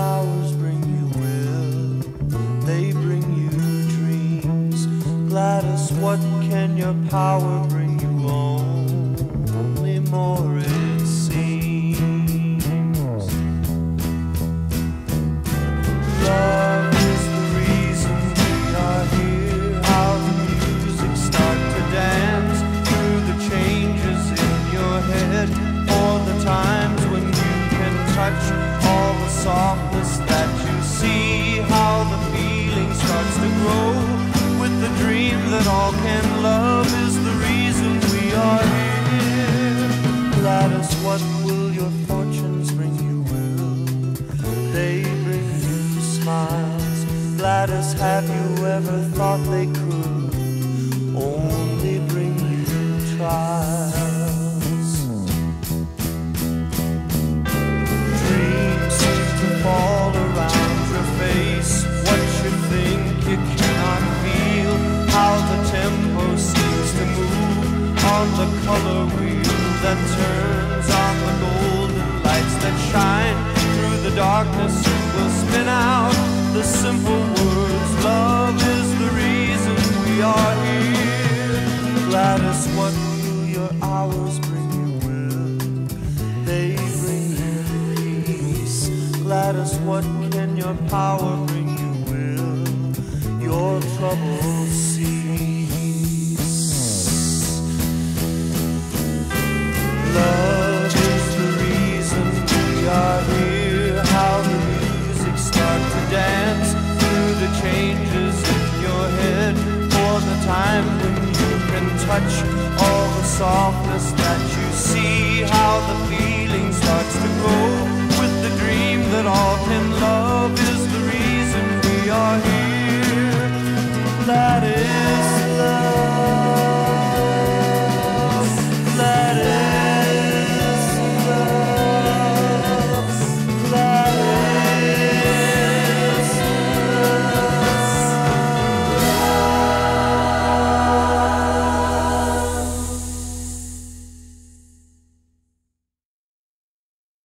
flowers bring you will, they bring you dreams. Gladys, what can your power bring you? Only more. notice that you see how the feeling starts to grow with the dream that all can love is the reason we are here. Gladys, what will your fortunes bring you? Will they bring you smiles? Gladys, have you ever thought they could only the color wheel that turns on the golden lights that shine through the darkness. Will spin out the simple words. Love is the reason we are here. Gladys, what will your hours bring you? Will they bring you peace? Gladys, what can your power bring you? Will your troubles cease? Touch all the softness that you see. How the